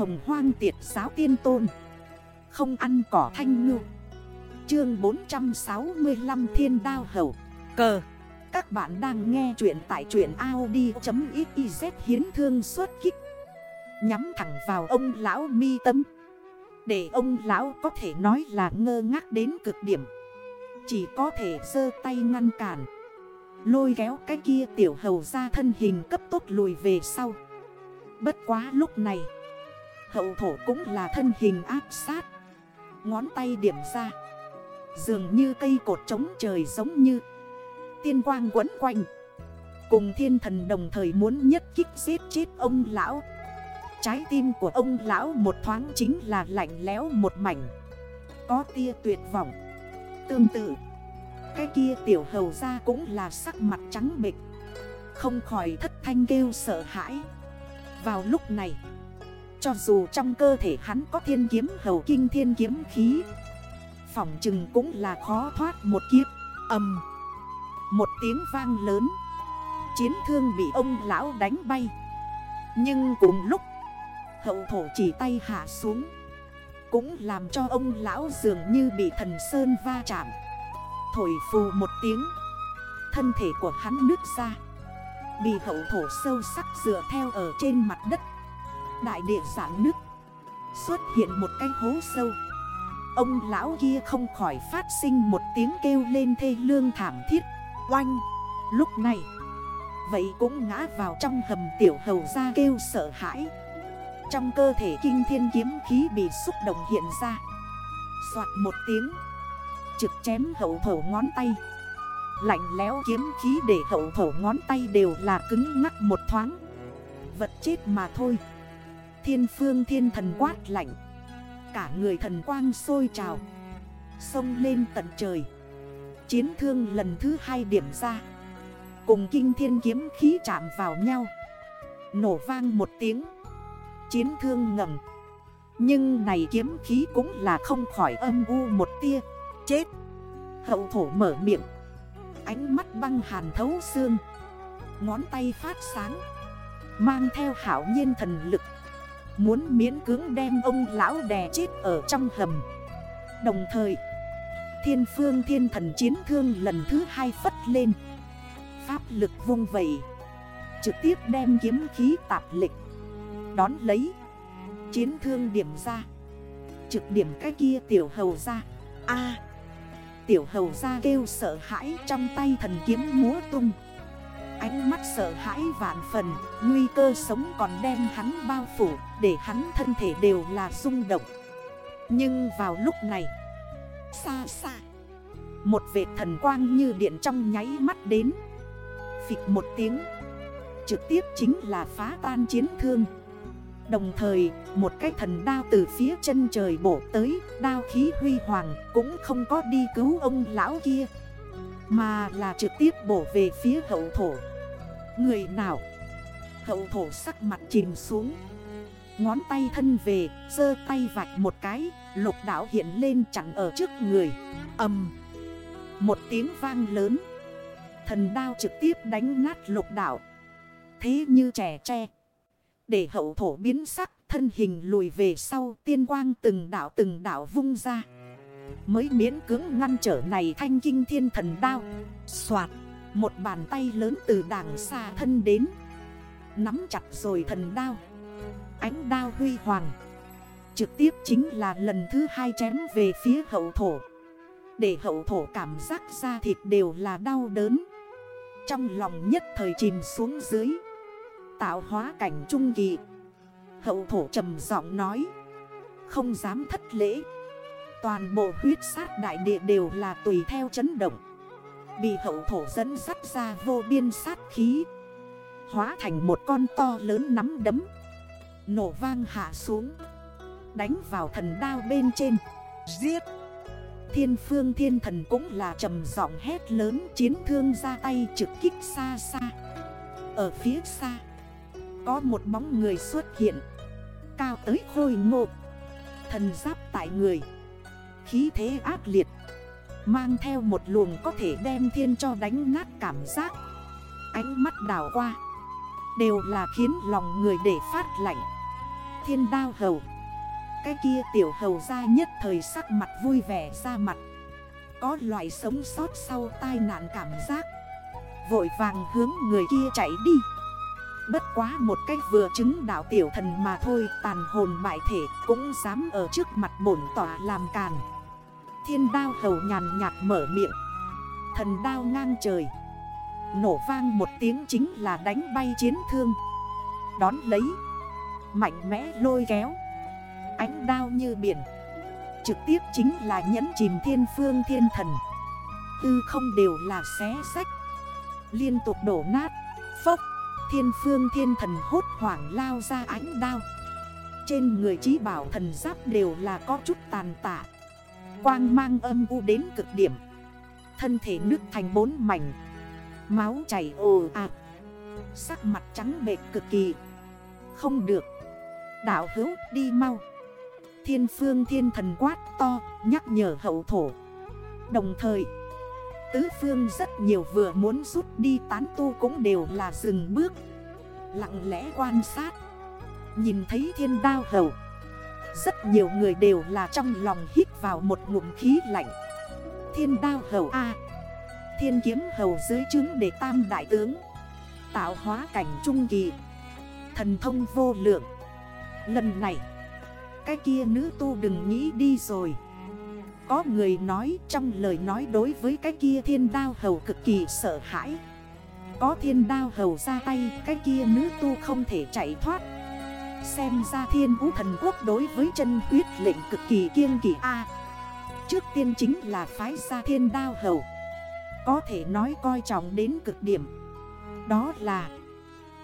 hồng hoang tiệt giáo tiên tôn. Không ăn cỏ thanh ngư. Chương 465 Thiên Đao Hầu. Cờ. Các bạn đang nghe chuyện tại truyện Audi.xyz hiến thương xuất kích. Nhắm thẳng vào ông lão mi tâm. Để ông lão có thể nói là ngơ ngác đến cực điểm. Chỉ có thể sơ tay ngăn cản. Lôi kéo cái kia tiểu hầu ra thân hình cấp tốt lùi về sau. Bất quá lúc này Hậu thổ cũng là thân hình áp sát. Ngón tay điểm ra. Dường như cây cột trống trời giống như Tiên quang quấn quanh. Cùng thiên thần đồng thời muốn nhất kích giết chết ông lão. Trái tim của ông lão một thoáng chính là lạnh lẽo một mảnh. Có tia tuyệt vọng. Tương tự, Cái kia tiểu hầu ra cũng là sắc mặt trắng bịch Không khỏi thất thanh kêu sợ hãi. Vào lúc này cho dù trong cơ thể hắn có thiên kiếm, hầu kinh thiên kiếm khí, Phỏng chừng cũng là khó thoát một kiếp. Âm Một tiếng vang lớn. Chiến thương bị ông lão đánh bay. Nhưng cùng lúc, Hậu thổ chỉ tay hạ xuống. Cũng làm cho ông lão dường như bị thần sơn va chạm. Thổi phù một tiếng. Thân thể của hắn nước ra. Bị hậu thổ sâu sắc dựa theo ở trên mặt đất. Đại địa giãn nước. Xuất hiện một cái hố sâu. Ông lão kia không khỏi phát sinh một tiếng kêu lên thê lương thảm thiết. Oanh! Lúc này, Vậy cũng ngã vào trong hầm tiểu hầu ra kêu sợ hãi. Trong cơ thể kinh thiên kiếm khí bị xúc động hiện ra. Xoạt một tiếng, Trực chém hậu thổ ngón tay. Lạnh léo kiếm khí để hậu thổ ngón tay đều là cứng ngắc một thoáng. Vật chết mà thôi. Thiên phương thiên thần quát lạnh. Cả người thần quang sôi trào. Xông lên tận trời. Chiến thương lần thứ hai điểm ra. Cùng kinh thiên kiếm khí chạm vào nhau. Nổ vang một tiếng. Chiến thương ngầm. Nhưng này kiếm khí cũng là không khỏi âm u một tia. Chết. Hậu thổ mở miệng. Ánh mắt băng hàn thấu xương. Ngón tay phát sáng. Mang theo hảo nhiên thần lực. Muốn miễn cưỡng đem ông lão đè chết ở trong hầm. Đồng thời, Thiên phương thiên thần chiến thương lần thứ hai phất lên. Pháp lực vung vầy, Trực tiếp đem kiếm khí tạp lịch, Đón lấy. Chiến thương điểm ra, Trực điểm cái kia tiểu hầu ra. A, Tiểu hầu ra kêu sợ hãi trong tay thần kiếm múa tung. Ánh mắt sợ hãi vạn phần Nguy cơ sống còn đem hắn bao phủ Để hắn thân thể đều là rung động Nhưng vào lúc này Xa xa Một vệt thần quang như điện trong nháy mắt đến Phịch một tiếng Trực tiếp chính là phá tan chiến thương Đồng thời, một cái thần đao từ phía chân trời bổ tới, đao khí huy hoàng cũng không có đi cứu ông lão kia. Mà là trực tiếp bổ về phía hậu thổ. Người nào? Hậu thổ sắc mặt chìm xuống. Ngón tay thân về, sơ tay vạch một cái, lục đảo hiện lên chẳng ở trước người. Âm. Một tiếng vang lớn. Thần đao trực tiếp đánh nát lục đảo. Thế như trẻ tre. Để hậu thổ biến sắc thân hình lùi về sau tiên quang từng đảo từng đảo vung ra. Mới miễn cưỡng ngăn trở này thanh kinh thiên thần đao. Xoạt, một bàn tay lớn từ đảng xa thân đến. Nắm chặt rồi thần đao. Ánh đao huy hoàng. Trực tiếp chính là lần thứ hai chém về phía hậu thổ. Để hậu thổ cảm giác da thịt đều là đau đớn. Trong lòng nhất thời chìm xuống dưới tạo hóa cảnh trung kỳ Hậu thổ trầm giọng nói Không dám thất lễ Toàn bộ huyết sát đại địa đều là tùy theo chấn động Bị hậu thổ dẫn sắt ra vô biên sát khí, Hóa thành một con to lớn nắm đấm, Nổ vang hạ xuống, Đánh vào thần đao bên trên. Giết! Thiên phương thiên thần cũng là trầm giọng hét lớn, Chiến thương ra tay trực kích xa xa. Ở phía xa, có một bóng người xuất hiện, Cao tới khôi ngộ Thần giáp tại người, Khí thế ác liệt. Mang theo một luồng có thể đem thiên cho đánh nát cảm giác. Ánh mắt đảo qua, Đều là khiến lòng người để phát lạnh. Thiên đao hầu, Cái kia tiểu hầu ra nhất thời sắc mặt vui vẻ ra mặt. Có loại sống sót sau tai nạn cảm giác, Vội vàng hướng người kia chạy đi. Bất quá một cách vừa chứng đạo tiểu thần mà thôi, Tàn hồn bại thể cũng dám ở trước mặt bổn tỏa làm càn. Thiên đao hầu nhàn nhạt mở miệng. Thần đao ngang trời. Nổ vang một tiếng chính là đánh bay chiến thương. Đón lấy. Mạnh mẽ lôi kéo. Ánh đao như biển. Trực tiếp chính là nhẫn chìm thiên phương thiên thần. Tư không đều là xé sách. Liên tục đổ nát. Phốc. Thiên phương thiên thần hốt hoảng lao ra ánh đao. Trên người trí bảo thần giáp đều là có chút tàn tạ. Quang mang âm u đến cực điểm. Thân thể nước thành bốn mảnh. Máu chảy ồ ạt. Sắc mặt trắng bệt cực kỳ. Không được. Đảo hữu, đi mau. Thiên phương thiên thần quát to, Nhắc nhở hậu thổ. Đồng thời, Tứ phương rất nhiều vừa muốn rút đi tán tu cũng đều là dừng bước. Lặng lẽ quan sát. Nhìn thấy thiên đao hầu. Rất nhiều người đều là trong lòng hít vào một ngụm khí lạnh. Thiên đao hầu A. Thiên kiếm hầu dưới chứng để tam đại tướng. Tạo hóa cảnh trung kỳ. Thần thông vô lượng. Lần này, Cái kia nữ tu đừng nghĩ đi rồi. Có người nói trong lời nói đối với cái kia thiên đao hầu cực kỳ sợ hãi. Có thiên đao hầu ra tay, cái kia nữ tu không thể chạy thoát. Xem ra thiên vũ thần quốc đối với chân huyết lệnh cực kỳ kiêng kỳ A. Trước tiên chính là phái ra thiên đao hầu. Có thể nói coi trọng đến cực điểm. Đó là,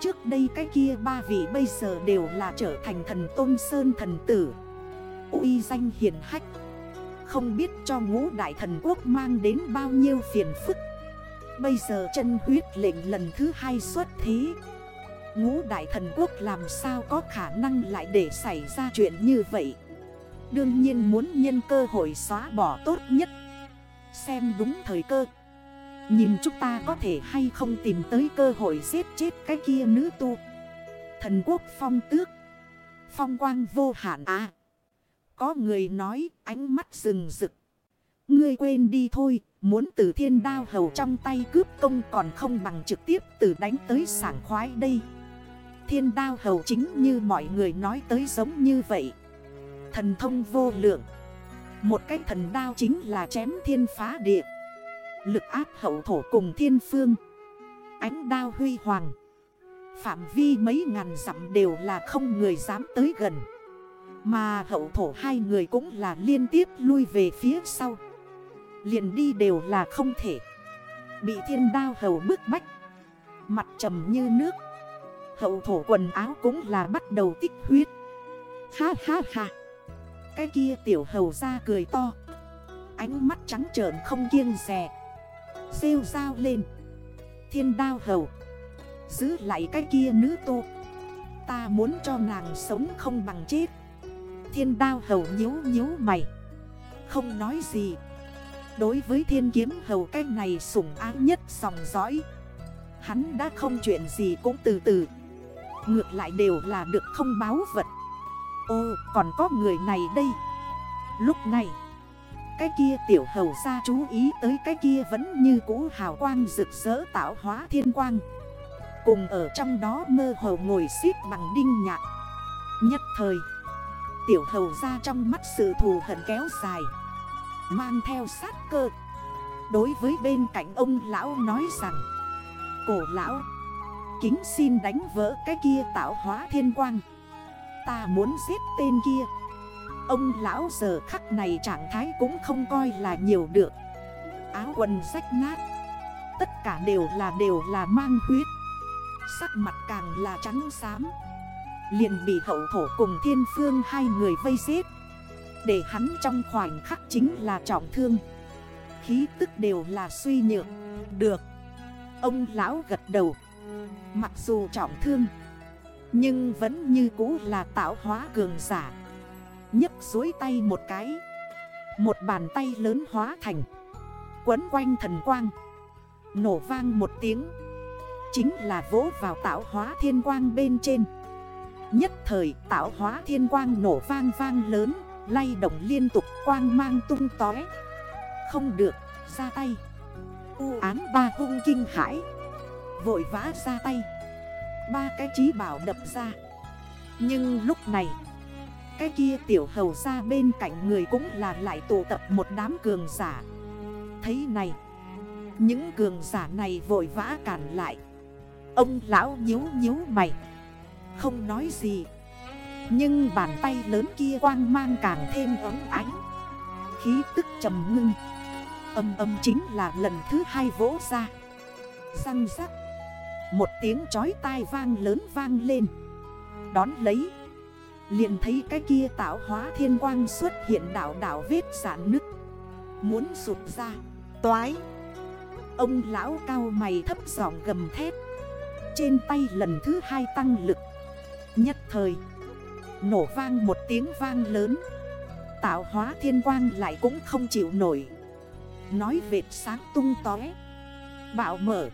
Trước đây cái kia ba vị bây giờ đều là trở thành thần tôn sơn thần tử. Uy danh hiền hách. Không biết cho ngũ đại thần quốc mang đến bao nhiêu phiền phức. Bây giờ chân huyết lệnh lần thứ hai xuất thế. Ngũ đại thần quốc làm sao có khả năng lại để xảy ra chuyện như vậy? Đương nhiên muốn nhân cơ hội xóa bỏ tốt nhất. Xem đúng thời cơ. Nhìn chúng ta có thể hay không tìm tới cơ hội giết chết cái kia nữ tu. Thần quốc phong tước. Phong quang vô hạn à. Có người nói ánh mắt rừng rực. Ngươi quên đi thôi, muốn từ thiên đao hầu trong tay cướp công còn không bằng trực tiếp từ đánh tới sảng khoái đây. Thiên đao hầu chính như mọi người nói tới giống như vậy. Thần thông vô lượng. Một cái thần đao chính là chém thiên phá địa. Lực áp hậu thổ cùng thiên phương. Ánh đao huy hoàng. Phạm vi mấy ngàn dặm đều là không người dám tới gần. Mà hậu thổ hai người cũng là liên tiếp lui về phía sau liền đi đều là không thể Bị thiên đao hầu bức bách Mặt trầm như nước Hậu thổ quần áo cũng là bắt đầu tích huyết. Ha ha ha. Cái kia tiểu hầu ra cười to. Ánh mắt trắng trợn không kiêng rè. Rêu dao lên. Thiên đao hầu. Giữ lại cái kia nữ tô. Ta muốn cho nàng sống không bằng chết. Thiên đao hầu nhếu nhếu mày. Không nói gì. Đối với thiên kiếm hầu cái này sủng ái nhất sòng dõi. Hắn đã không chuyện gì cũng từ từ. Ngược lại đều là được không báo vật Ô, còn có người này đây. Lúc này, Cái kia tiểu hầu ra chú ý tới cái kia vẫn như cũ hào quang rực rỡ tạo hóa thiên quang. Cùng ở trong đó mơ hồ ngồi xiết bằng đinh nhạc. Nhất thời, Tiểu hầu ra trong mắt sự thù hận kéo dài. Mang theo sát cơ. Đối với bên cạnh ông lão nói rằng, Cổ lão Kính xin đánh vỡ cái kia tạo hóa thiên quang. Ta muốn giết tên kia. Ông lão giờ khắc này trạng thái cũng không coi là nhiều được. Áo quần rách nát. Tất cả đều là đều là mang huyết. Sắc mặt càng là trắng xám. Liền bị hậu thổ cùng thiên phương hai người vây giết. Để hắn trong khoảnh khắc chính là trọng thương. Khí tức đều là suy nhược. Được. Ông lão gật đầu. Mặc dù trọng thương, Nhưng vẫn như cũ là tạo hóa cường giả. Nhấc dối tay một cái, Một bàn tay lớn hóa thành, Quấn quanh thần quang. Nổ vang một tiếng, Chính là vỗ vào tạo hóa thiên quang bên trên. Nhất thời, tạo hóa thiên quang nổ vang vang lớn, Lay động liên tục, quang mang tung tói Không được, ra tay. U án ba hung kinh hải Vội vã ra tay. Ba cái trí bảo đập ra. Nhưng lúc này, Cái kia tiểu hầu ra bên cạnh người cũng là lại tụ tập một đám cường giả. Thấy này, Những cường giả này vội vã cản lại. Ông lão nhíu nhíu mày. Không nói gì. Nhưng bàn tay lớn kia quang mang càng thêm ấm ánh. Khí tức trầm ngưng. Âm âm chính là lần thứ hai vỗ ra. Răng rắc. Một tiếng chói tai vang lớn vang lên. Đón lấy. Liền thấy cái kia tạo hóa thiên quang xuất hiện đảo đảo vết giãn nứt. Muốn sụt ra. Toái. Ông lão cao mày thấp giọng gầm thét. Trên tay lần thứ hai tăng lực. Nhất thời. Nổ vang một tiếng vang lớn. Tạo hóa thiên quang lại cũng không chịu nổi. Nói vệt sáng tung tói Bạo mở.